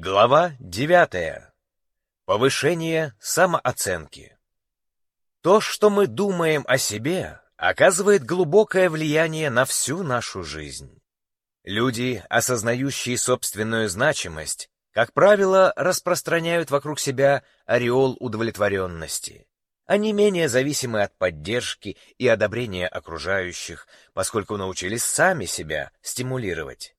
Глава девятая. Повышение самооценки. То, что мы думаем о себе, оказывает глубокое влияние на всю нашу жизнь. Люди, осознающие собственную значимость, как правило, распространяют вокруг себя ореол удовлетворенности. Они менее зависимы от поддержки и одобрения окружающих, поскольку научились сами себя стимулировать.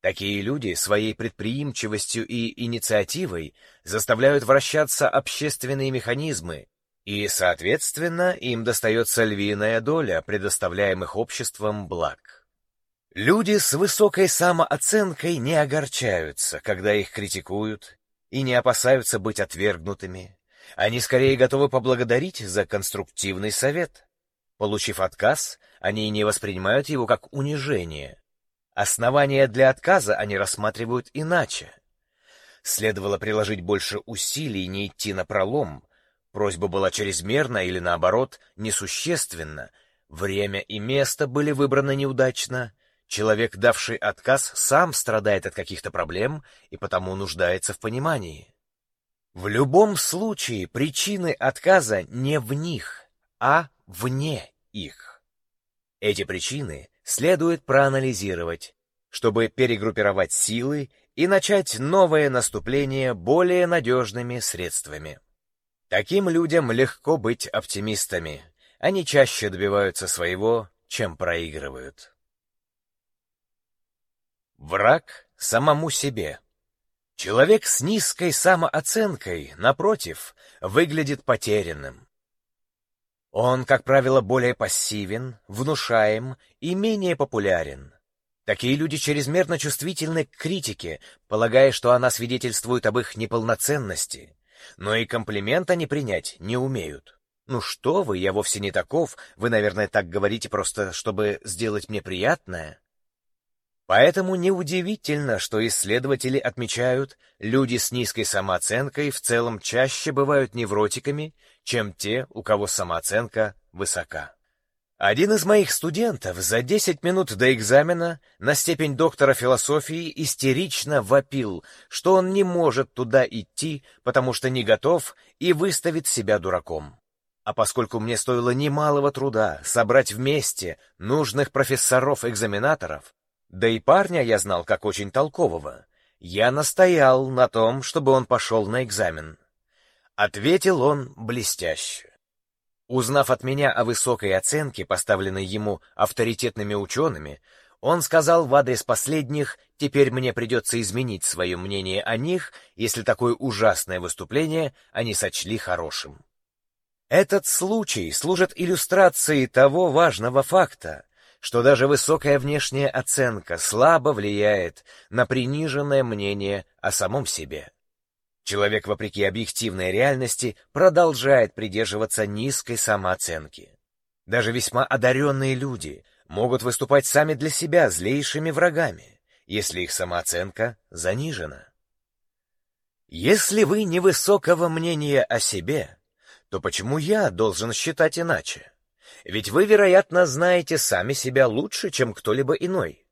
Такие люди своей предприимчивостью и инициативой заставляют вращаться общественные механизмы, и, соответственно, им достается львиная доля предоставляемых обществом благ. Люди с высокой самооценкой не огорчаются, когда их критикуют, и не опасаются быть отвергнутыми. Они скорее готовы поблагодарить за конструктивный совет. Получив отказ, они не воспринимают его как унижение, Основания для отказа они рассматривают иначе. Следовало приложить больше усилий не идти на пролом. Просьба была чрезмерна или, наоборот, несущественна. Время и место были выбраны неудачно. Человек, давший отказ, сам страдает от каких-то проблем и потому нуждается в понимании. В любом случае причины отказа не в них, а вне их. Эти причины следует проанализировать, чтобы перегруппировать силы и начать новое наступление более надежными средствами. Таким людям легко быть оптимистами. Они чаще добиваются своего, чем проигрывают. Враг самому себе. Человек с низкой самооценкой, напротив, выглядит потерянным. Он, как правило, более пассивен, внушаем и менее популярен. Такие люди чрезмерно чувствительны к критике, полагая, что она свидетельствует об их неполноценности. Но и комплимент они принять не умеют. «Ну что вы, я вовсе не таков, вы, наверное, так говорите просто, чтобы сделать мне приятное». Поэтому неудивительно, что исследователи отмечают, люди с низкой самооценкой в целом чаще бывают невротиками, чем те, у кого самооценка высока. Один из моих студентов за 10 минут до экзамена на степень доктора философии истерично вопил, что он не может туда идти, потому что не готов и выставит себя дураком. А поскольку мне стоило немалого труда собрать вместе нужных профессоров-экзаменаторов, да и парня я знал как очень толкового. Я настоял на том, чтобы он пошел на экзамен. Ответил он блестяще. Узнав от меня о высокой оценке, поставленной ему авторитетными учеными, он сказал в адрес последних, теперь мне придется изменить свое мнение о них, если такое ужасное выступление они сочли хорошим. Этот случай служит иллюстрацией того важного факта, что даже высокая внешняя оценка слабо влияет на приниженное мнение о самом себе. Человек, вопреки объективной реальности, продолжает придерживаться низкой самооценки. Даже весьма одаренные люди могут выступать сами для себя злейшими врагами, если их самооценка занижена. Если вы невысокого мнения о себе, то почему я должен считать иначе? Ведь вы, вероятно, знаете сами себя лучше, чем кто-либо иной.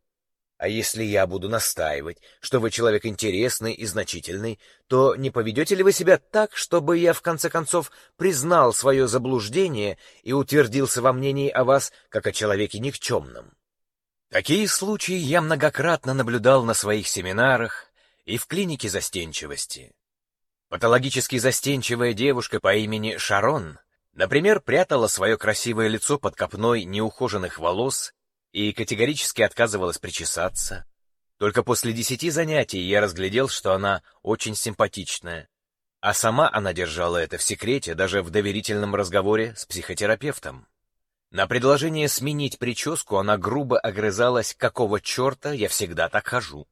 А если я буду настаивать, что вы человек интересный и значительный, то не поведете ли вы себя так, чтобы я в конце концов признал свое заблуждение и утвердился во мнении о вас как о человеке никчемном? Такие случаи я многократно наблюдал на своих семинарах и в клинике застенчивости. Патологически застенчивая девушка по имени Шарон Например, прятала свое красивое лицо под копной неухоженных волос и категорически отказывалась причесаться. Только после десяти занятий я разглядел, что она очень симпатичная. А сама она держала это в секрете даже в доверительном разговоре с психотерапевтом. На предложение сменить прическу она грубо огрызалась, какого черта я всегда так хожу.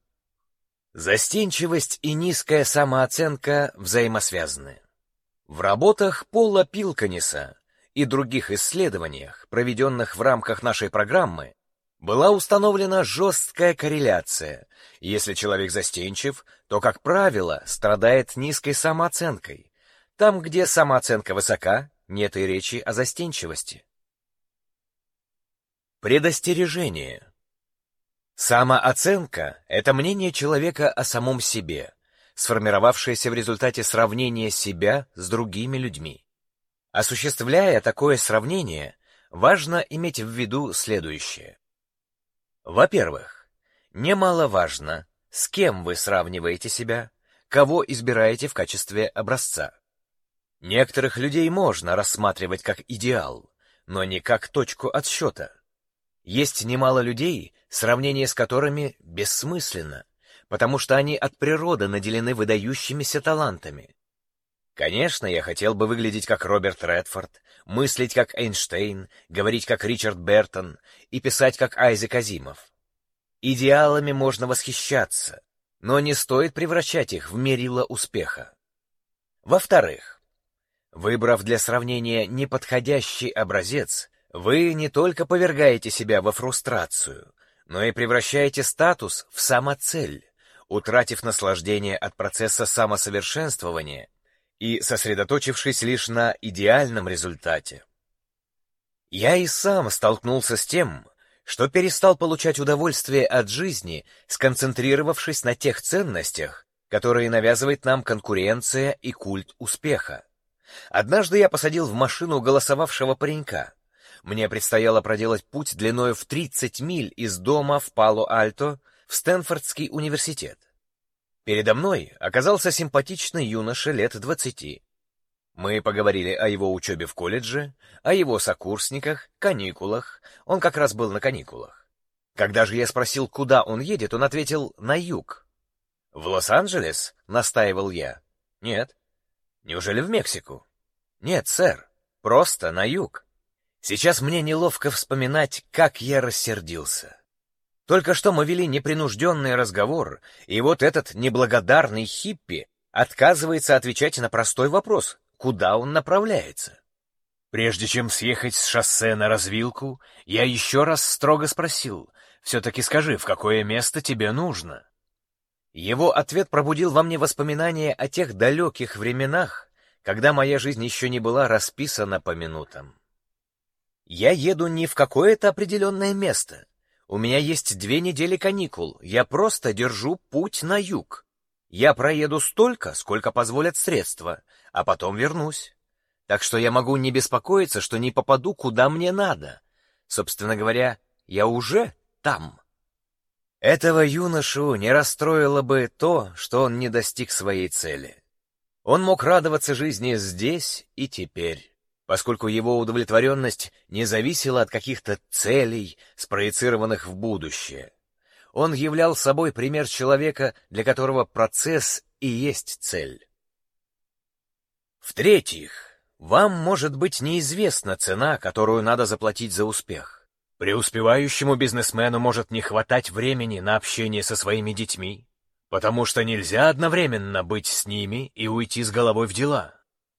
Застенчивость и низкая самооценка взаимосвязаны. В работах Пола Пилканиса и других исследованиях, проведенных в рамках нашей программы, была установлена жесткая корреляция. Если человек застенчив, то, как правило, страдает низкой самооценкой. Там, где самооценка высока, нет и речи о застенчивости. Предостережение. Самооценка — это мнение человека о самом себе — сформировавшееся в результате сравнения себя с другими людьми. Осуществляя такое сравнение, важно иметь в виду следующее. Во-первых, немаловажно, с кем вы сравниваете себя, кого избираете в качестве образца. Некоторых людей можно рассматривать как идеал, но не как точку отсчета. Есть немало людей, сравнение с которыми бессмысленно, потому что они от природы наделены выдающимися талантами. Конечно, я хотел бы выглядеть как Роберт Редфорд, мыслить как Эйнштейн, говорить как Ричард Бертон и писать как Айзек Азимов. Идеалами можно восхищаться, но не стоит превращать их в мерило успеха. Во-вторых, выбрав для сравнения неподходящий образец, вы не только повергаете себя во фрустрацию, но и превращаете статус в самоцель, утратив наслаждение от процесса самосовершенствования и сосредоточившись лишь на идеальном результате. Я и сам столкнулся с тем, что перестал получать удовольствие от жизни, сконцентрировавшись на тех ценностях, которые навязывает нам конкуренция и культ успеха. Однажды я посадил в машину голосовавшего паренька. Мне предстояло проделать путь длиною в 30 миль из дома в Пало-Альто в Стэнфордский университет. Передо мной оказался симпатичный юноша лет двадцати. Мы поговорили о его учебе в колледже, о его сокурсниках, каникулах. Он как раз был на каникулах. Когда же я спросил, куда он едет, он ответил «на юг». «В Лос-Анджелес?» — настаивал я. «Нет». «Неужели в Мексику?» «Нет, сэр, просто на юг». Сейчас мне неловко вспоминать, как я рассердился. Только что мы вели непринужденный разговор, и вот этот неблагодарный хиппи отказывается отвечать на простой вопрос куда он направляется. Прежде чем съехать с шоссе на развилку, я еще раз строго спросил, «Все-таки скажи, в какое место тебе нужно?» Его ответ пробудил во мне воспоминания о тех далеких временах, когда моя жизнь еще не была расписана по минутам. Я еду не в какое-то определенное место. У меня есть две недели каникул, я просто держу путь на юг. Я проеду столько, сколько позволят средства, а потом вернусь. Так что я могу не беспокоиться, что не попаду куда мне надо. Собственно говоря, я уже там. Этого юношу не расстроило бы то, что он не достиг своей цели. Он мог радоваться жизни здесь и теперь, поскольку его удовлетворенность не зависела от каких-то целей, спроецированных в будущее. Он являл собой пример человека, для которого процесс и есть цель. В-третьих, вам может быть неизвестна цена, которую надо заплатить за успех. Преуспевающему бизнесмену может не хватать времени на общение со своими детьми, потому что нельзя одновременно быть с ними и уйти с головой в дела.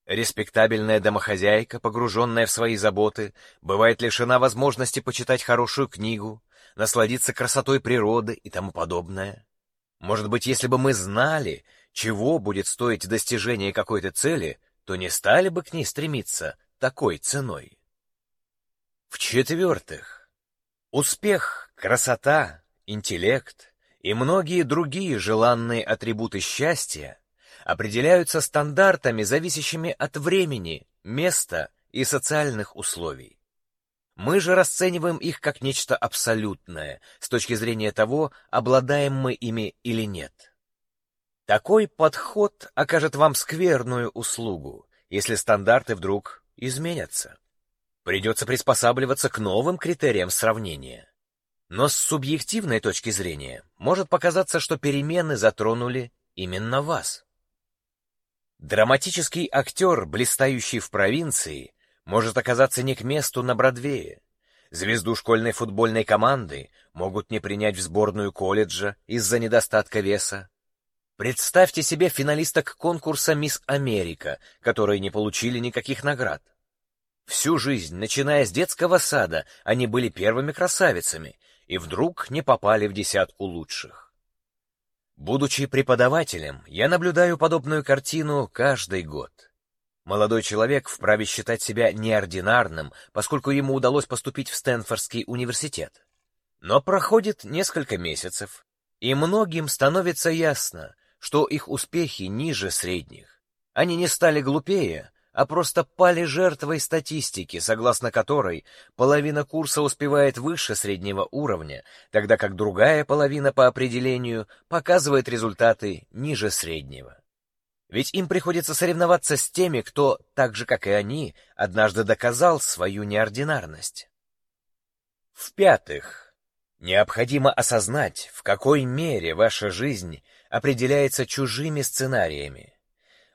Респектабельная домохозяйка, погруженная в свои заботы, бывает лишена возможности почитать хорошую книгу, насладиться красотой природы и тому подобное. Может быть, если бы мы знали, чего будет стоить достижение какой-то цели, то не стали бы к ней стремиться такой ценой. В-четвертых, успех, красота, интеллект и многие другие желанные атрибуты счастья определяются стандартами, зависящими от времени, места и социальных условий. Мы же расцениваем их как нечто абсолютное, с точки зрения того, обладаем мы ими или нет. Такой подход окажет вам скверную услугу, если стандарты вдруг изменятся. Придется приспосабливаться к новым критериям сравнения. Но с субъективной точки зрения может показаться, что перемены затронули именно вас. Драматический актер, блистающий в провинции, может оказаться не к месту на Бродвее. Звезду школьной футбольной команды могут не принять в сборную колледжа из-за недостатка веса. Представьте себе финалисток конкурса «Мисс Америка», которые не получили никаких наград. Всю жизнь, начиная с детского сада, они были первыми красавицами и вдруг не попали в десятку лучших. Будучи преподавателем, я наблюдаю подобную картину каждый год. Молодой человек вправе считать себя неординарным, поскольку ему удалось поступить в Стэнфордский университет. Но проходит несколько месяцев, и многим становится ясно, что их успехи ниже средних. Они не стали глупее, а просто пали жертвой статистики, согласно которой половина курса успевает выше среднего уровня, тогда как другая половина по определению показывает результаты ниже среднего. Ведь им приходится соревноваться с теми, кто, так же как и они, однажды доказал свою неординарность. В-пятых, необходимо осознать, в какой мере ваша жизнь определяется чужими сценариями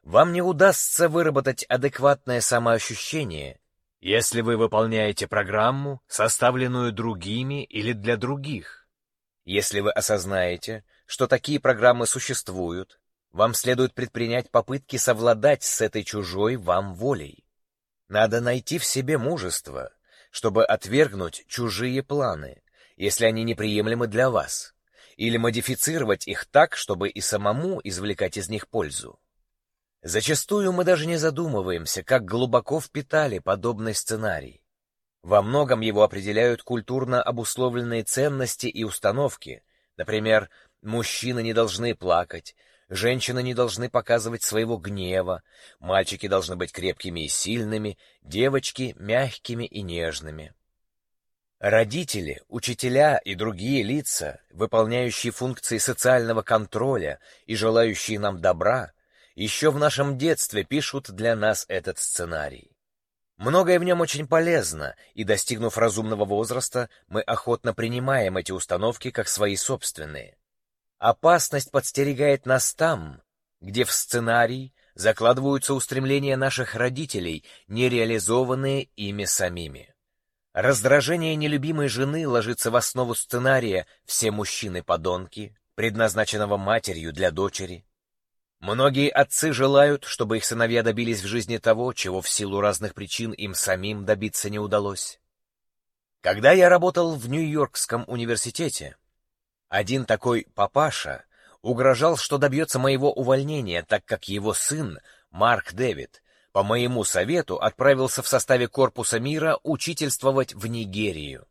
вам не удастся выработать адекватное самоощущение, если вы выполняете программу, составленную другими или для других. Если вы осознаете, что такие программы существуют, вам следует предпринять попытки совладать с этой чужой вам волей. Надо найти в себе мужество, чтобы отвергнуть чужие планы, если они неприемлемы для вас, или модифицировать их так, чтобы и самому извлекать из них пользу. Зачастую мы даже не задумываемся, как глубоко впитали подобный сценарий. Во многом его определяют культурно обусловленные ценности и установки. Например, мужчины не должны плакать, женщины не должны показывать своего гнева, мальчики должны быть крепкими и сильными, девочки — мягкими и нежными. Родители, учителя и другие лица, выполняющие функции социального контроля и желающие нам добра — еще в нашем детстве пишут для нас этот сценарий. Многое в нем очень полезно, и, достигнув разумного возраста, мы охотно принимаем эти установки как свои собственные. Опасность подстерегает нас там, где в сценарий закладываются устремления наших родителей, не реализованные ими самими. Раздражение нелюбимой жены ложится в основу сценария «все мужчины-подонки», предназначенного матерью для дочери, Многие отцы желают, чтобы их сыновья добились в жизни того, чего в силу разных причин им самим добиться не удалось. Когда я работал в Нью-Йоркском университете, один такой папаша угрожал, что добьется моего увольнения, так как его сын, Марк Дэвид, по моему совету отправился в составе Корпуса мира учительствовать в Нигерию.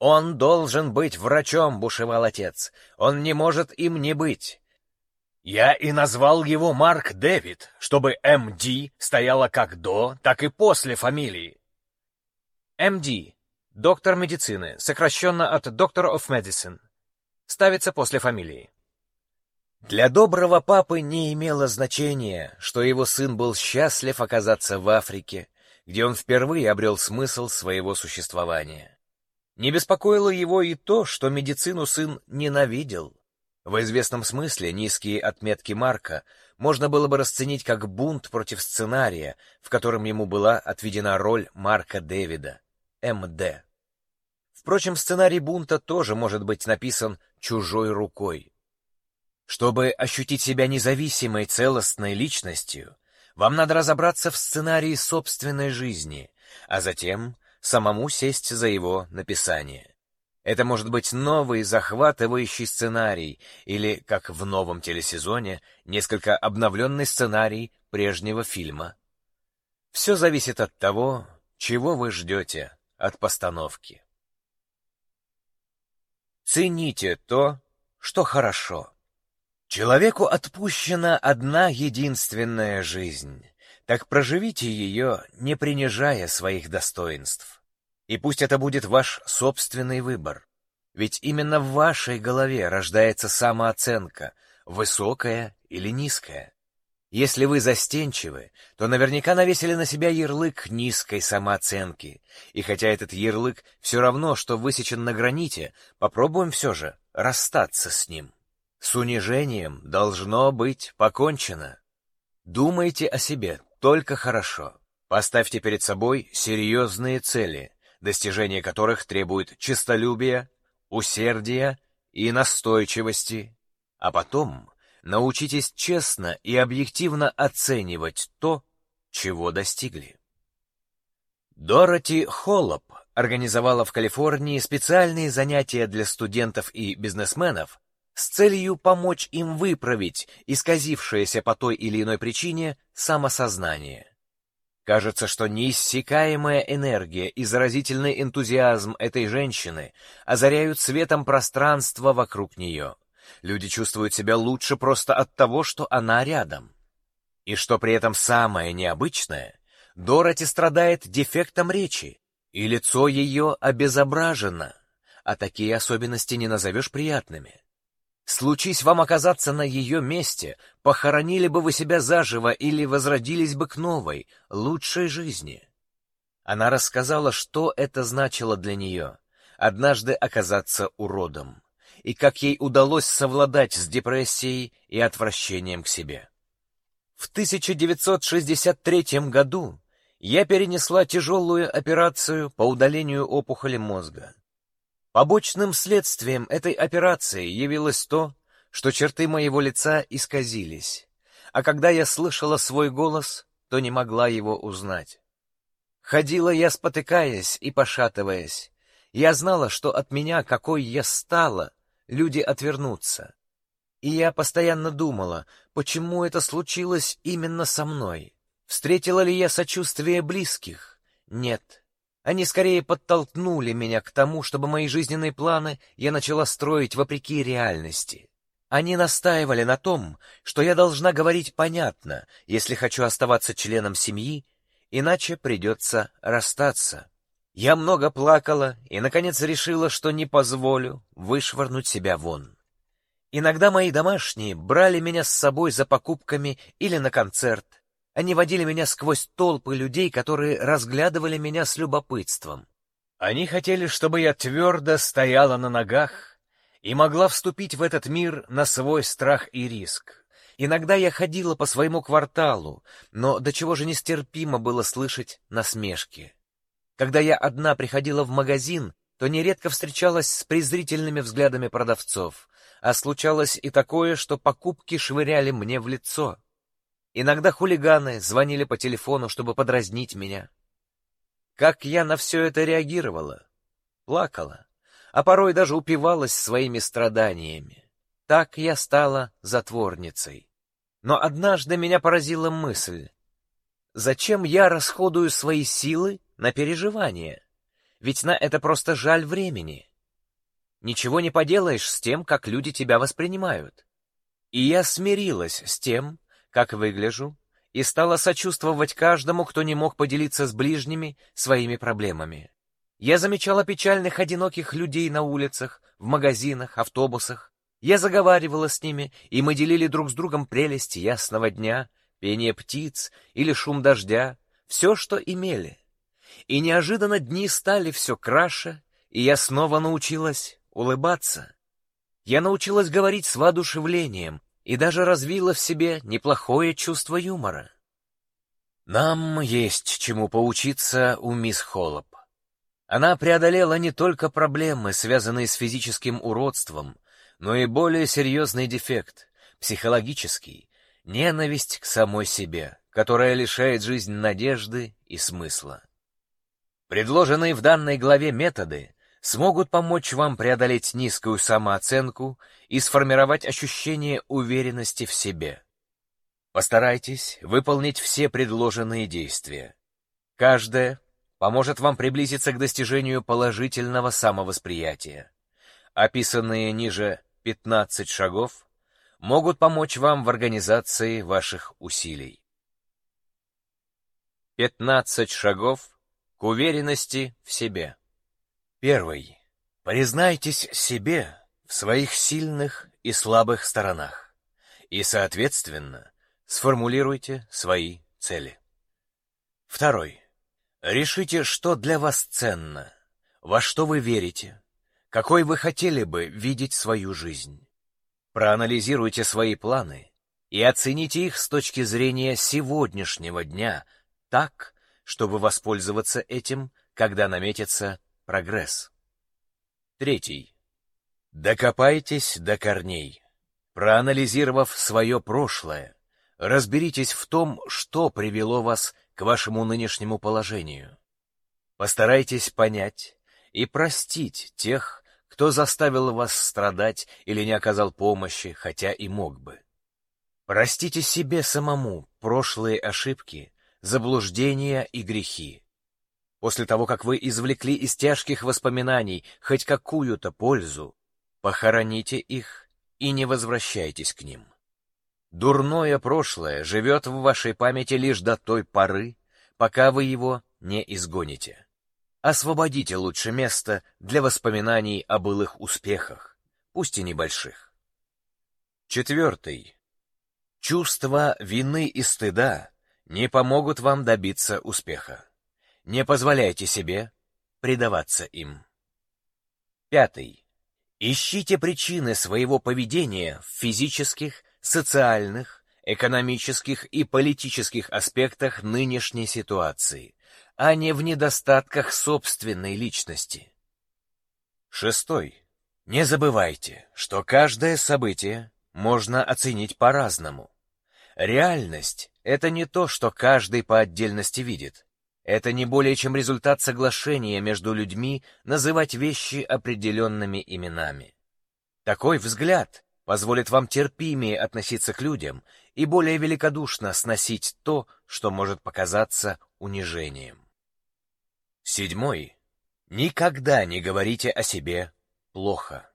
«Он должен быть врачом», — бушевал отец. «Он не может им не быть. Я и назвал его Марк Дэвид, чтобы МД стояло как до, так и после фамилии. МД — доктор медицины, сокращенно от Doctor of Medicine. Ставится после фамилии. Для доброго папы не имело значения, что его сын был счастлив оказаться в Африке, где он впервые обрел смысл своего существования. Не беспокоило его и то, что медицину сын ненавидел. В известном смысле низкие отметки Марка можно было бы расценить как бунт против сценария, в котором ему была отведена роль Марка Дэвида, МД. Впрочем, сценарий бунта тоже может быть написан чужой рукой. Чтобы ощутить себя независимой целостной личностью, вам надо разобраться в сценарии собственной жизни, а затем самому сесть за его написание. Это может быть новый захватывающий сценарий или, как в новом телесезоне, несколько обновленный сценарий прежнего фильма. Все зависит от того, чего вы ждете от постановки. Цените то, что хорошо. Человеку отпущена одна единственная жизнь, так проживите ее, не принижая своих достоинств. И пусть это будет ваш собственный выбор. Ведь именно в вашей голове рождается самооценка, высокая или низкая. Если вы застенчивы, то наверняка навесили на себя ярлык низкой самооценки. И хотя этот ярлык все равно, что высечен на граните, попробуем все же расстаться с ним. С унижением должно быть покончено. Думайте о себе только хорошо. Поставьте перед собой серьезные цели, достижение которых требует честолюбия, усердия и настойчивости, а потом научитесь честно и объективно оценивать то, чего достигли. Дороти Холлоп организовала в Калифорнии специальные занятия для студентов и бизнесменов с целью помочь им выправить исказившееся по той или иной причине самосознание. Кажется, что неиссякаемая энергия и заразительный энтузиазм этой женщины озаряют светом пространство вокруг нее. Люди чувствуют себя лучше просто от того, что она рядом. И что при этом самое необычное, Дороти страдает дефектом речи, и лицо ее обезображено, а такие особенности не назовешь приятными. Случись вам оказаться на ее месте, похоронили бы вы себя заживо или возродились бы к новой, лучшей жизни. Она рассказала, что это значило для нее — однажды оказаться уродом, и как ей удалось совладать с депрессией и отвращением к себе. В 1963 году я перенесла тяжелую операцию по удалению опухоли мозга. Побочным следствием этой операции явилось то, что черты моего лица исказились, а когда я слышала свой голос, то не могла его узнать. Ходила я, спотыкаясь и пошатываясь. Я знала, что от меня, какой я стала, люди отвернутся. И я постоянно думала, почему это случилось именно со мной. Встретила ли я сочувствие близких? Нет. Они скорее подтолкнули меня к тому, чтобы мои жизненные планы я начала строить вопреки реальности. Они настаивали на том, что я должна говорить понятно, если хочу оставаться членом семьи, иначе придется расстаться. Я много плакала и, наконец, решила, что не позволю вышвырнуть себя вон. Иногда мои домашние брали меня с собой за покупками или на концерт, они водили меня сквозь толпы людей, которые разглядывали меня с любопытством. Они хотели, чтобы я твердо стояла на ногах и могла вступить в этот мир на свой страх и риск. Иногда я ходила по своему кварталу, но до чего же нестерпимо было слышать насмешки. Когда я одна приходила в магазин, то нередко встречалась с презрительными взглядами продавцов, а случалось и такое, что покупки швыряли мне в лицо. Иногда хулиганы звонили по телефону, чтобы подразнить меня. Как я на все это реагировала? Плакала, а порой даже упивалась своими страданиями. Так я стала затворницей. Но однажды меня поразила мысль. Зачем я расходую свои силы на переживания? Ведь на это просто жаль времени. Ничего не поделаешь с тем, как люди тебя воспринимают. И я смирилась с тем, как выгляжу, и стала сочувствовать каждому, кто не мог поделиться с ближними своими проблемами. Я замечала печальных одиноких людей на улицах, в магазинах, автобусах. Я заговаривала с ними, и мы делили друг с другом прелести ясного дня, пение птиц или шум дождя, все, что имели. И неожиданно дни стали все краше, и я снова научилась улыбаться. Я научилась говорить с воодушевлением, и даже развила в себе неплохое чувство юмора. Нам есть чему поучиться у мисс Холлоп. Она преодолела не только проблемы, связанные с физическим уродством, но и более серьезный дефект — психологический, ненависть к самой себе, которая лишает жизнь надежды и смысла. Предложенные в данной главе методы смогут помочь вам преодолеть низкую самооценку и сформировать ощущение уверенности в себе. Постарайтесь выполнить все предложенные действия. Каждое поможет вам приблизиться к достижению положительного самовосприятия. Описанные ниже 15 шагов могут помочь вам в организации ваших усилий. 15 шагов к уверенности в себе. Первый. Признайтесь себе в своих сильных и слабых сторонах и, соответственно, сформулируйте свои цели. Второй. Решите, что для вас ценно, во что вы верите, какой вы хотели бы видеть свою жизнь. Проанализируйте свои планы и оцените их с точки зрения сегодняшнего дня так, чтобы воспользоваться этим, когда наметится прогресс. Третий. Докопайтесь до корней. Проанализировав свое прошлое, разберитесь в том, что привело вас к вашему нынешнему положению. Постарайтесь понять и простить тех, кто заставил вас страдать или не оказал помощи, хотя и мог бы. Простите себе самому прошлые ошибки, заблуждения и грехи. После того, как вы извлекли из тяжких воспоминаний хоть какую-то пользу, похороните их и не возвращайтесь к ним. Дурное прошлое живет в вашей памяти лишь до той поры, пока вы его не изгоните. Освободите лучше место для воспоминаний о былых успехах, пусть и небольших. Четвертый. Чувства вины и стыда не помогут вам добиться успеха. Не позволяйте себе предаваться им. Пятый. Ищите причины своего поведения в физических, социальных, экономических и политических аспектах нынешней ситуации, а не в недостатках собственной личности. Шестой. Не забывайте, что каждое событие можно оценить по-разному. Реальность — это не то, что каждый по отдельности видит. Это не более чем результат соглашения между людьми называть вещи определенными именами. Такой взгляд позволит вам терпимее относиться к людям и более великодушно сносить то, что может показаться унижением. Седьмой. Никогда не говорите о себе плохо.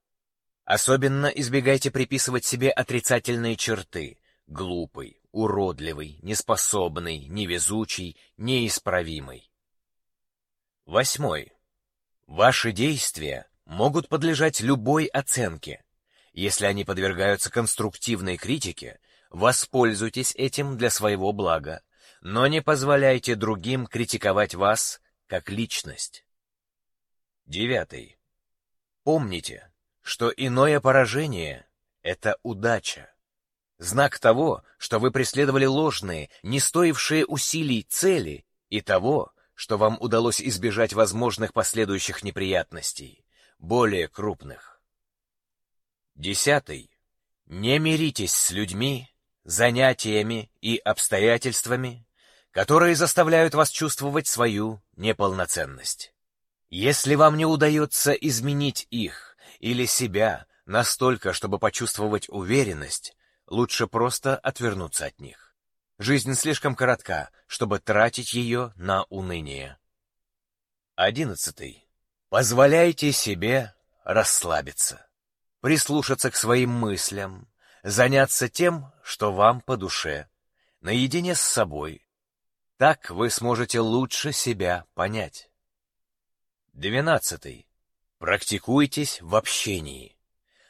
Особенно избегайте приписывать себе отрицательные черты — глупый, уродливый, неспособный, невезучий, неисправимый. Восьмой. Ваши действия могут подлежать любой оценке. Если они подвергаются конструктивной критике, воспользуйтесь этим для своего блага, но не позволяйте другим критиковать вас как личность. Девятый. Помните, что иное поражение — это удача. Знак того, что вы преследовали ложные, не стоившие усилий цели, и того, что вам удалось избежать возможных последующих неприятностей, более крупных. Десятый. Не миритесь с людьми, занятиями и обстоятельствами, которые заставляют вас чувствовать свою неполноценность. Если вам не удается изменить их или себя настолько, чтобы почувствовать уверенность, лучше просто отвернуться от них. Жизнь слишком коротка, чтобы тратить ее на уныние. Одиннадцатый. Позволяйте себе расслабиться, прислушаться к своим мыслям, заняться тем, что вам по душе, наедине с собой. Так вы сможете лучше себя понять. Двенадцатый. Практикуйтесь в общении.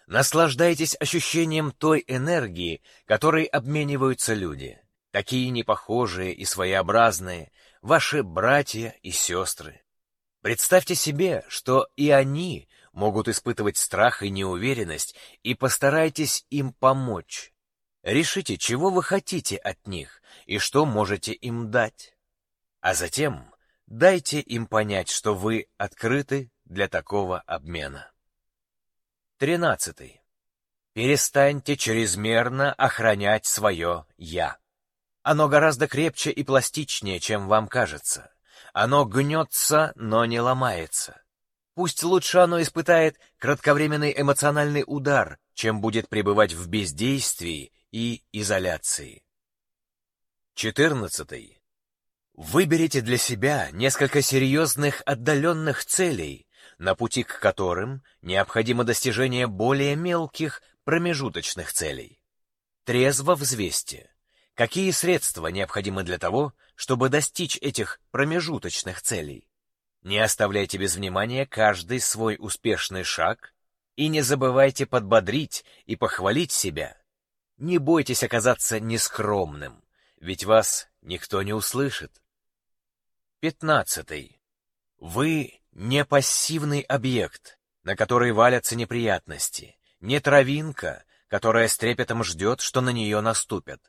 Наслаждайтесь ощущением той энергии, которой обмениваются люди. Такие непохожие и своеобразные, ваши братья и сестры. Представьте себе, что и они могут испытывать страх и неуверенность, и постарайтесь им помочь. Решите, чего вы хотите от них и что можете им дать. А затем дайте им понять, что вы открыты для такого обмена. Тринадцатый. Перестаньте чрезмерно охранять свое «я». Оно гораздо крепче и пластичнее, чем вам кажется. Оно гнется, но не ломается. Пусть лучше оно испытает кратковременный эмоциональный удар, чем будет пребывать в бездействии и изоляции. Четырнадцатый. Выберите для себя несколько серьезных отдаленных целей, на пути к которым необходимо достижение более мелких промежуточных целей. Трезво взвесьте, какие средства необходимы для того, чтобы достичь этих промежуточных целей. Не оставляйте без внимания каждый свой успешный шаг и не забывайте подбодрить и похвалить себя. Не бойтесь оказаться нескромным, ведь вас никто не услышит. Пятнадцатый. Вы не пассивный объект, на который валятся неприятности, не травинка, которая с трепетом ждет, что на нее наступят.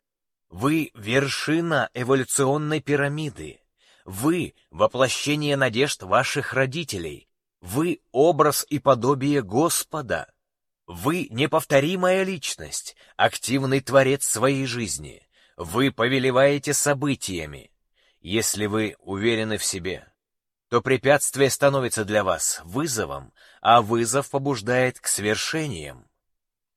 Вы — вершина эволюционной пирамиды. Вы — воплощение надежд ваших родителей. Вы — образ и подобие Господа. Вы — неповторимая личность, активный творец своей жизни. Вы повелеваете событиями. Если вы уверены в себе, то препятствие становится для вас вызовом, а вызов побуждает к свершениям.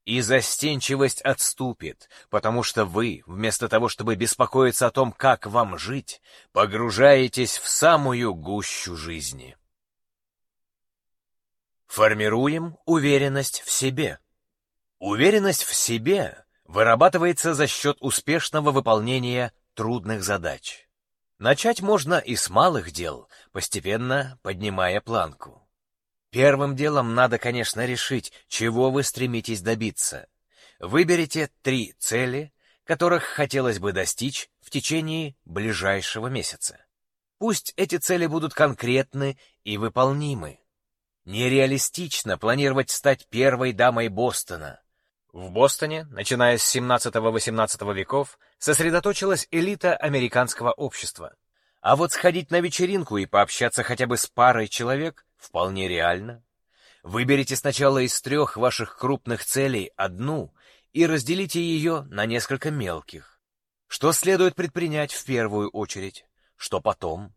И застенчивость отступит, потому что вы, вместо того, чтобы беспокоиться о том, как вам жить, погружаетесь в самую гущу жизни. Формируем уверенность в себе. Уверенность в себе вырабатывается за счет успешного выполнения трудных задач. Начать можно и с малых дел, постепенно поднимая планку. Первым делом надо, конечно, решить, чего вы стремитесь добиться. Выберите три цели, которых хотелось бы достичь в течение ближайшего месяца. Пусть эти цели будут конкретны и выполнимы. Нереалистично планировать стать первой дамой Бостона. В Бостоне, начиная с 17-18 веков, сосредоточилась элита американского общества. А вот сходить на вечеринку и пообщаться хотя бы с парой человек вполне реально. Выберите сначала из трех ваших крупных целей одну и разделите ее на несколько мелких. Что следует предпринять в первую очередь, что потом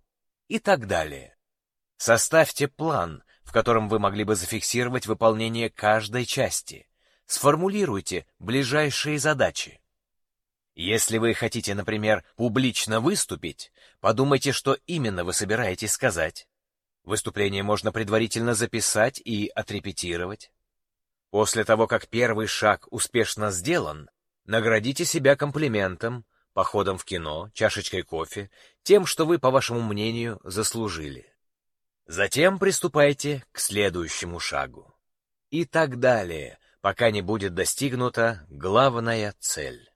и так далее. Составьте план, в котором вы могли бы зафиксировать выполнение каждой части. Сформулируйте ближайшие задачи. Если вы хотите, например, публично выступить, подумайте, что именно вы собираетесь сказать. Выступление можно предварительно записать и отрепетировать. После того, как первый шаг успешно сделан, наградите себя комплиментом, походом в кино, чашечкой кофе, тем, что вы, по вашему мнению, заслужили. Затем приступайте к следующему шагу. И так далее, пока не будет достигнута главная цель.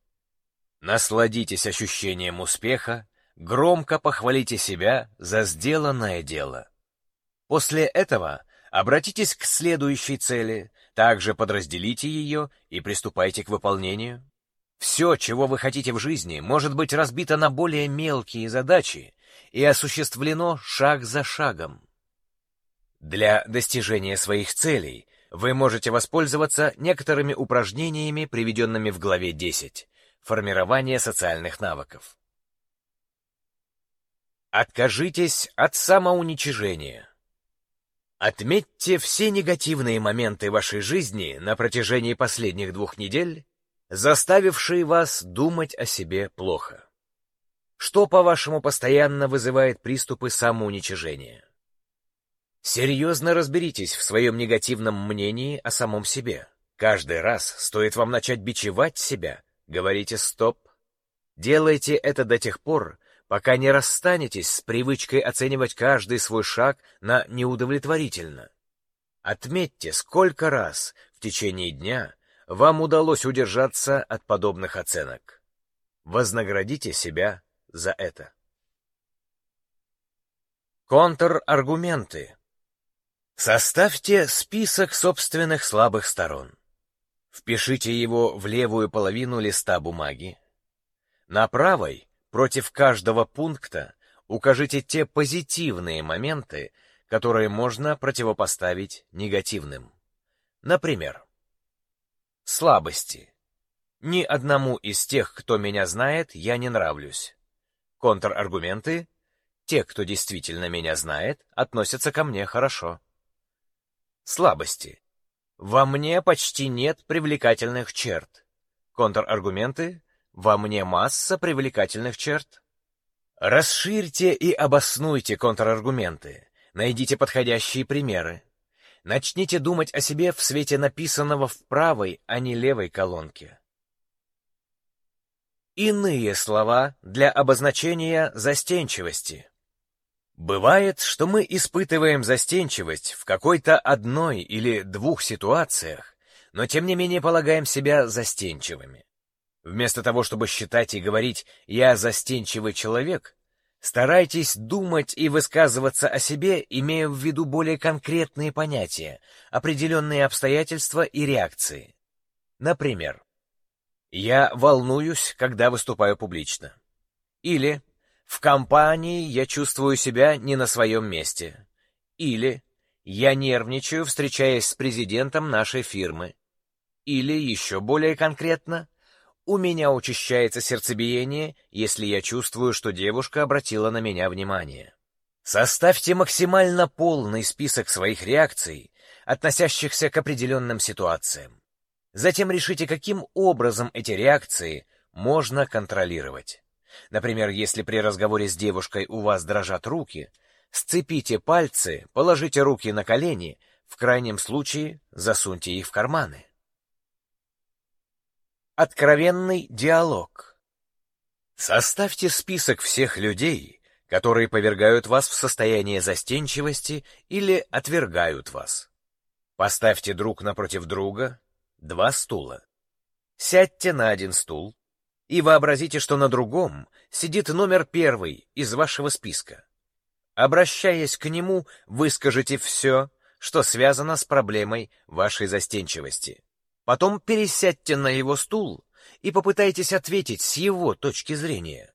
Насладитесь ощущением успеха, громко похвалите себя за сделанное дело. После этого обратитесь к следующей цели, также подразделите ее и приступайте к выполнению. Все, чего вы хотите в жизни, может быть разбито на более мелкие задачи и осуществлено шаг за шагом. Для достижения своих целей вы можете воспользоваться некоторыми упражнениями, приведенными в главе 10, Формирование социальных навыков. Откажитесь от самоуничижения. Отметьте все негативные моменты вашей жизни на протяжении последних двух недель, заставившие вас думать о себе плохо. Что, по-вашему, постоянно вызывает приступы самоуничижения? Серьезно разберитесь в своем негативном мнении о самом себе. Каждый раз стоит вам начать бичевать себя, Говорите «стоп». Делайте это до тех пор, пока не расстанетесь с привычкой оценивать каждый свой шаг на неудовлетворительно. Отметьте, сколько раз в течение дня вам удалось удержаться от подобных оценок. Вознаградите себя за это. Контраргументы. Составьте список собственных слабых сторон. Впишите его в левую половину листа бумаги. На правой, против каждого пункта, укажите те позитивные моменты, которые можно противопоставить негативным. Например, слабости. Ни одному из тех, кто меня знает, я не нравлюсь. Контраргументы. Те, кто действительно меня знает, относятся ко мне хорошо. Слабости. Во мне почти нет привлекательных черт. Контраргументы. Во мне масса привлекательных черт. Расширьте и обоснуйте контраргументы. Найдите подходящие примеры. Начните думать о себе в свете написанного в правой, а не левой колонке. Иные слова для обозначения застенчивости. Бывает, что мы испытываем застенчивость в какой-то одной или двух ситуациях, но тем не менее полагаем себя застенчивыми. Вместо того, чтобы считать и говорить «я застенчивый человек», старайтесь думать и высказываться о себе, имея в виду более конкретные понятия, определенные обстоятельства и реакции. Например, «я волнуюсь, когда выступаю публично». Или в компании я чувствую себя не на своем месте. Или я нервничаю, встречаясь с президентом нашей фирмы. Или, еще более конкретно, у меня учащается сердцебиение, если я чувствую, что девушка обратила на меня внимание. Составьте максимально полный список своих реакций, относящихся к определенным ситуациям. Затем решите, каким образом эти реакции можно контролировать. Например, если при разговоре с девушкой у вас дрожат руки, сцепите пальцы, положите руки на колени, в крайнем случае засуньте их в карманы. Откровенный диалог. Составьте список всех людей, которые повергают вас в состояние застенчивости или отвергают вас. Поставьте друг напротив друга два стула. Сядьте на один стул и вообразите, что на другом сидит номер первый из вашего списка. Обращаясь к нему, выскажите все, что связано с проблемой вашей застенчивости. Потом пересядьте на его стул и попытайтесь ответить с его точки зрения.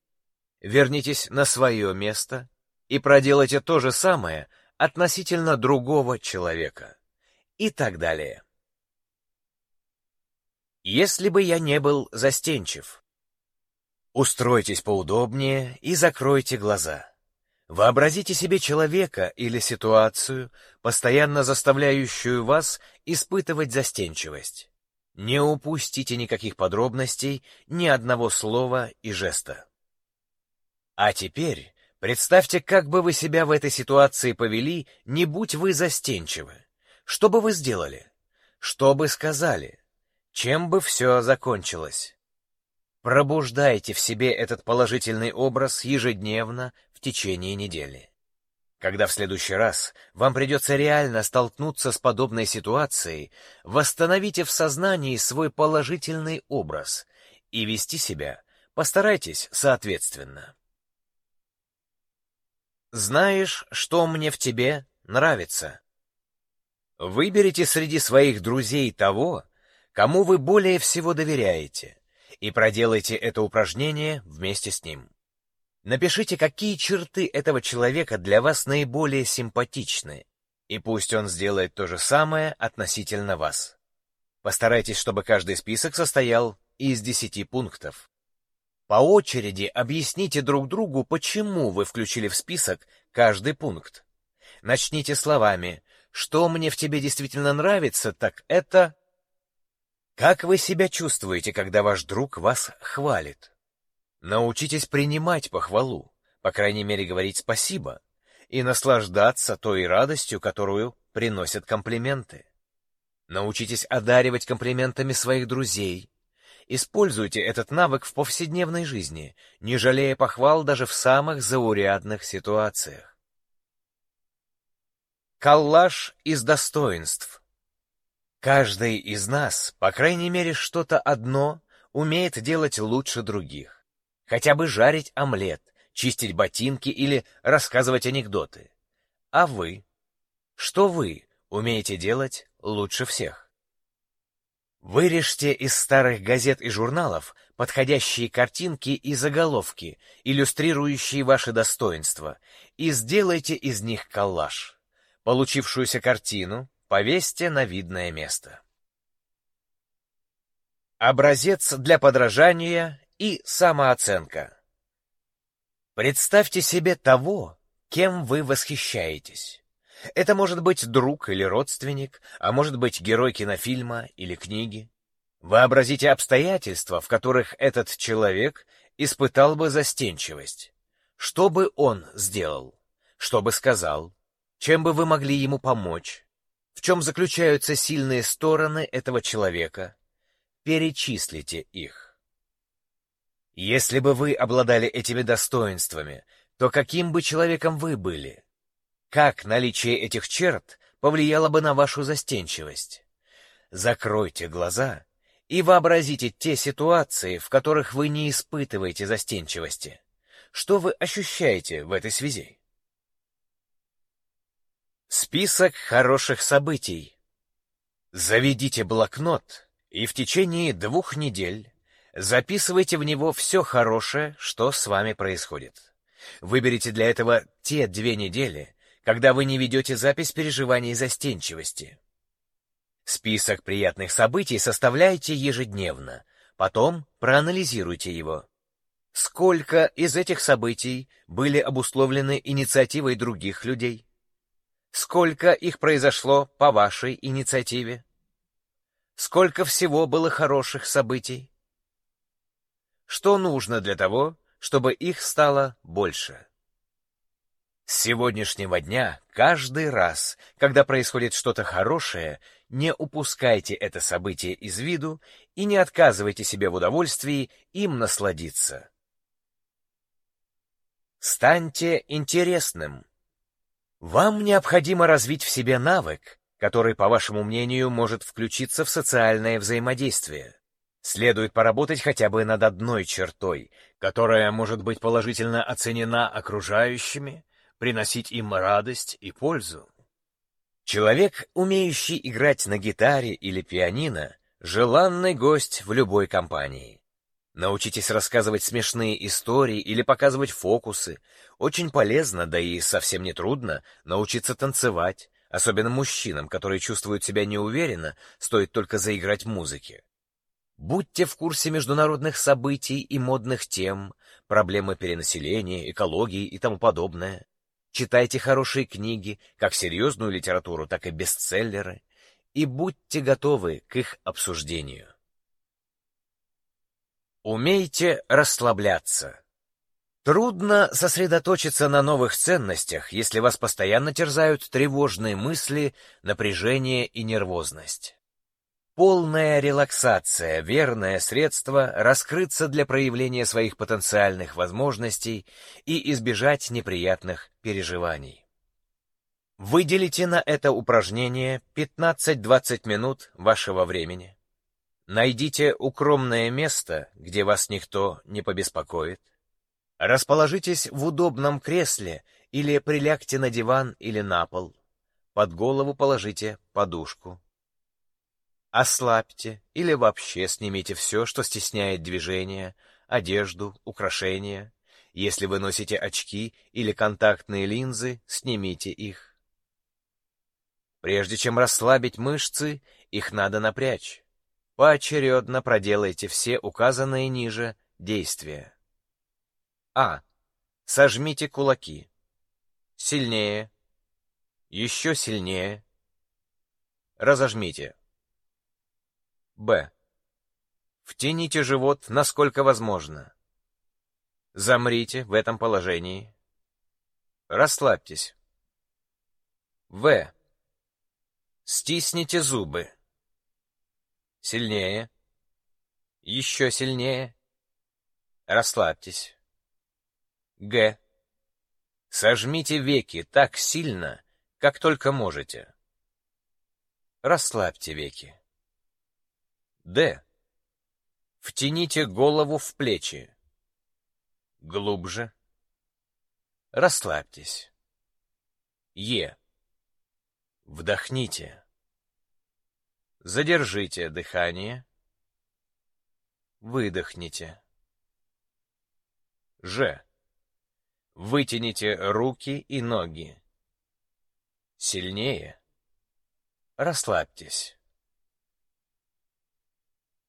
Вернитесь на свое место и проделайте то же самое относительно другого человека. И так далее. Если бы я не был застенчив, устройтесь поудобнее и закройте глаза. Вообразите себе человека или ситуацию, постоянно заставляющую вас испытывать застенчивость. Не упустите никаких подробностей, ни одного слова и жеста. А теперь представьте, как бы вы себя в этой ситуации повели, не будь вы застенчивы. Что бы вы сделали? Что бы сказали? Чем бы все закончилось? Пробуждайте в себе этот положительный образ ежедневно в течение недели. Когда в следующий раз вам придется реально столкнуться с подобной ситуацией, восстановите в сознании свой положительный образ и вести себя постарайтесь соответственно. Знаешь, что мне в тебе нравится? Выберите среди своих друзей того, кому вы более всего доверяете, и проделайте это упражнение вместе с ним. Напишите, какие черты этого человека для вас наиболее симпатичны, и пусть он сделает то же самое относительно вас. Постарайтесь, чтобы каждый список состоял из десяти пунктов. По очереди объясните друг другу, почему вы включили в список каждый пункт. Начните словами «Что мне в тебе действительно нравится, так это...» Как вы себя чувствуете, когда ваш друг вас хвалит? Научитесь принимать похвалу, по крайней мере говорить спасибо, и наслаждаться той радостью, которую приносят комплименты. Научитесь одаривать комплиментами своих друзей. Используйте этот навык в повседневной жизни, не жалея похвал даже в самых заурядных ситуациях. Коллаж из достоинств. Каждый из нас, по крайней мере, что-то одно умеет делать лучше других. Хотя бы жарить омлет, чистить ботинки или рассказывать анекдоты. А вы? Что вы умеете делать лучше всех? Вырежьте из старых газет и журналов подходящие картинки и заголовки, иллюстрирующие ваши достоинства, и сделайте из них коллаж. Получившуюся картину повесьте на видное место. Образец для подражания и самооценка. Представьте себе того, кем вы восхищаетесь. Это может быть друг или родственник, а может быть герой кинофильма или книги. Вообразите обстоятельства, в которых этот человек испытал бы застенчивость. Что бы он сделал? Что бы сказал? Чем бы вы могли ему помочь? В чем заключаются сильные стороны этого человека? Перечислите их. Если бы вы обладали этими достоинствами, то каким бы человеком вы были? Как наличие этих черт повлияло бы на вашу застенчивость? Закройте глаза и вообразите те ситуации, в которых вы не испытываете застенчивости. Что вы ощущаете в этой связи? Список хороших событий. Заведите блокнот и в течение двух недель Записывайте в него все хорошее, что с вами происходит. Выберите для этого те две недели, когда вы не ведете запись переживаний застенчивости. Список приятных событий составляйте ежедневно, потом проанализируйте его. Сколько из этих событий были обусловлены инициативой других людей? Сколько их произошло по вашей инициативе? Сколько всего было хороших событий? Что нужно для того, чтобы их стало больше? С сегодняшнего дня, каждый раз, когда происходит что-то хорошее, не упускайте это событие из виду и не отказывайте себе в удовольствии им насладиться. Станьте интересным. Вам необходимо развить в себе навык, который, по вашему мнению, может включиться в социальное взаимодействие. Следует поработать хотя бы над одной чертой, которая может быть положительно оценена окружающими, приносить им радость и пользу. Человек, умеющий играть на гитаре или пианино, желанный гость в любой компании. Научитесь рассказывать смешные истории или показывать фокусы. Очень полезно, да и совсем не трудно, научиться танцевать, особенно мужчинам, которые чувствуют себя неуверенно, стоит только заиграть музыке. Будьте в курсе международных событий и модных тем, проблемы перенаселения, экологии и тому подобное. Читайте хорошие книги, как серьезную литературу, так и бестселлеры, и будьте готовы к их обсуждению. Умейте расслабляться. Трудно сосредоточиться на новых ценностях, если вас постоянно терзают тревожные мысли, напряжение и нервозность. Полная релаксация — верное средство раскрыться для проявления своих потенциальных возможностей и избежать неприятных переживаний. Выделите на это упражнение 15-20 минут вашего времени. Найдите укромное место, где вас никто не побеспокоит. Расположитесь в удобном кресле или прилягте на диван или на пол. Под голову положите подушку. Ослабьте или вообще снимите все, что стесняет движение, одежду, украшения. Если вы носите очки или контактные линзы, снимите их. Прежде чем расслабить мышцы, их надо напрячь. Поочередно проделайте все указанные ниже действия. А. Сожмите кулаки. Сильнее. Еще сильнее. Разожмите. Б. Втяните живот насколько возможно. Замрите в этом положении. Расслабьтесь. В. Стисните зубы. Сильнее. Еще сильнее. Расслабьтесь. Г. Сожмите веки так сильно, как только можете. Расслабьте веки. Д. Втяните голову в плечи. Глубже. Расслабьтесь. Е. Вдохните. Задержите дыхание. Выдохните. Ж. Вытяните руки и ноги. Сильнее. Расслабьтесь.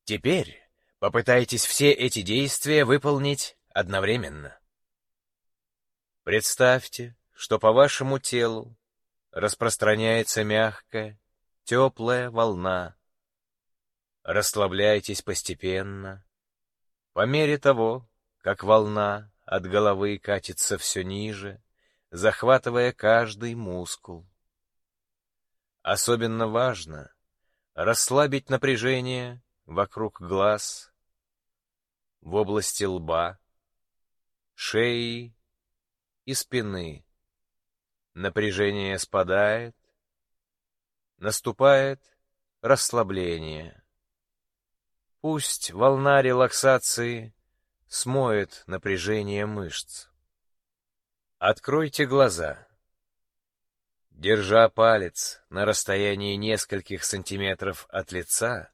Теперь попытайтесь все эти действия выполнить одновременно. Представьте, что по вашему телу распространяется мягкая, теплая волна. Расслабляйтесь постепенно, по мере того, как волна от головы катится все ниже, захватывая каждый мускул. Особенно важно расслабить напряжение вокруг глаз, в области лба, шеи и спины. Напряжение спадает, Наступает расслабление. Пусть волна релаксации смоет напряжение мышц. Откройте глаза. Держа палец на расстоянии нескольких сантиметров от лица,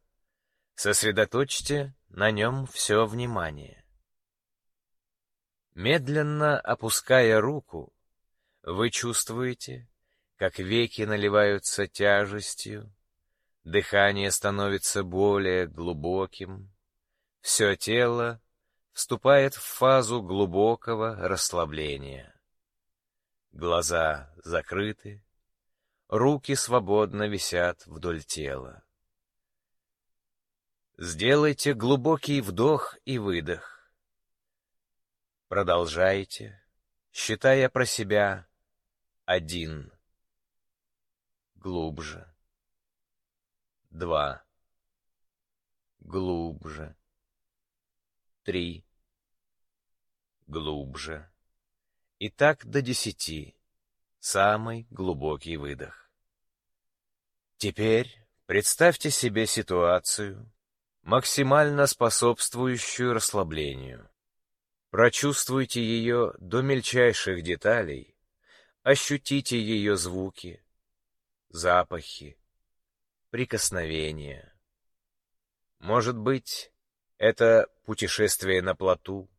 сосредоточьте на нем все внимание. Медленно опуская руку, вы чувствуете, как веки наливаются тяжестью, дыхание становится более глубоким, все тело вступает в фазу глубокого расслабления. Глаза закрыты, руки свободно висят вдоль тела. Сделайте глубокий вдох и выдох. Продолжайте, считая про себя Один. Глубже. Два. Глубже. Три. Глубже. И так до десяти. Самый глубокий выдох. Теперь представьте себе ситуацию, максимально способствующую расслаблению. Прочувствуйте ее до мельчайших деталей, ощутите ее звуки, запахи, прикосновения. Может быть, это путешествие на плоту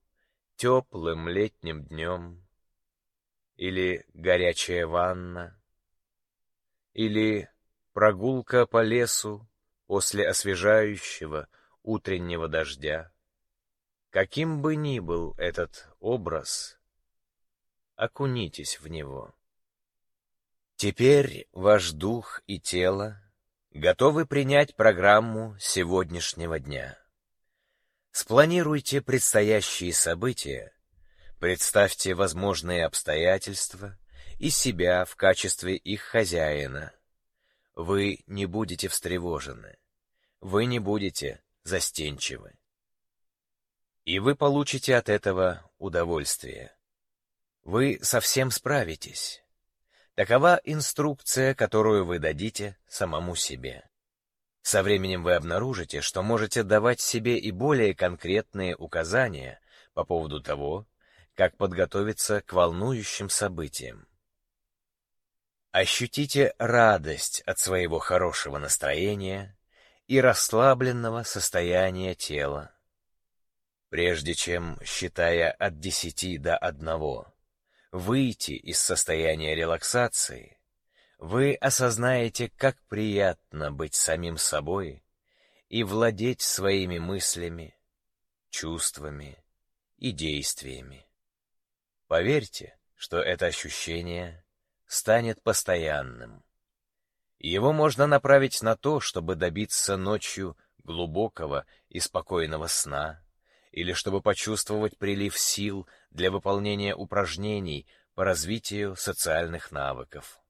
теплым летним днем, или горячая ванна, или прогулка по лесу после освежающего утреннего дождя. Каким бы ни был этот образ, окунитесь в него. Теперь ваш дух и тело готовы принять программу сегодняшнего дня. Спланируйте предстоящие события, представьте возможные обстоятельства и себя в качестве их хозяина. Вы не будете встревожены, вы не будете застенчивы. И вы получите от этого удовольствие. Вы совсем справитесь. Такова инструкция, которую вы дадите самому себе. Со временем вы обнаружите, что можете давать себе и более конкретные указания по поводу того, как подготовиться к волнующим событиям. Ощутите радость от своего хорошего настроения и расслабленного состояния тела. Прежде чем, считая от десяти до одного, выйти из состояния релаксации, вы осознаете, как приятно быть самим собой и владеть своими мыслями, чувствами и действиями. Поверьте, что это ощущение станет постоянным. Его можно направить на то, чтобы добиться ночью глубокого и спокойного сна, или чтобы почувствовать прилив сил для выполнения упражнений по развитию социальных навыков.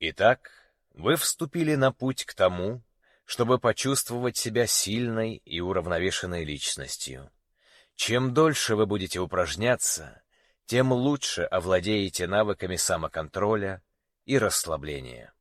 Итак, вы вступили на путь к тому, чтобы почувствовать себя сильной и уравновешенной личностью. Чем дольше вы будете упражняться, тем лучше овладеете навыками самоконтроля и расслабления.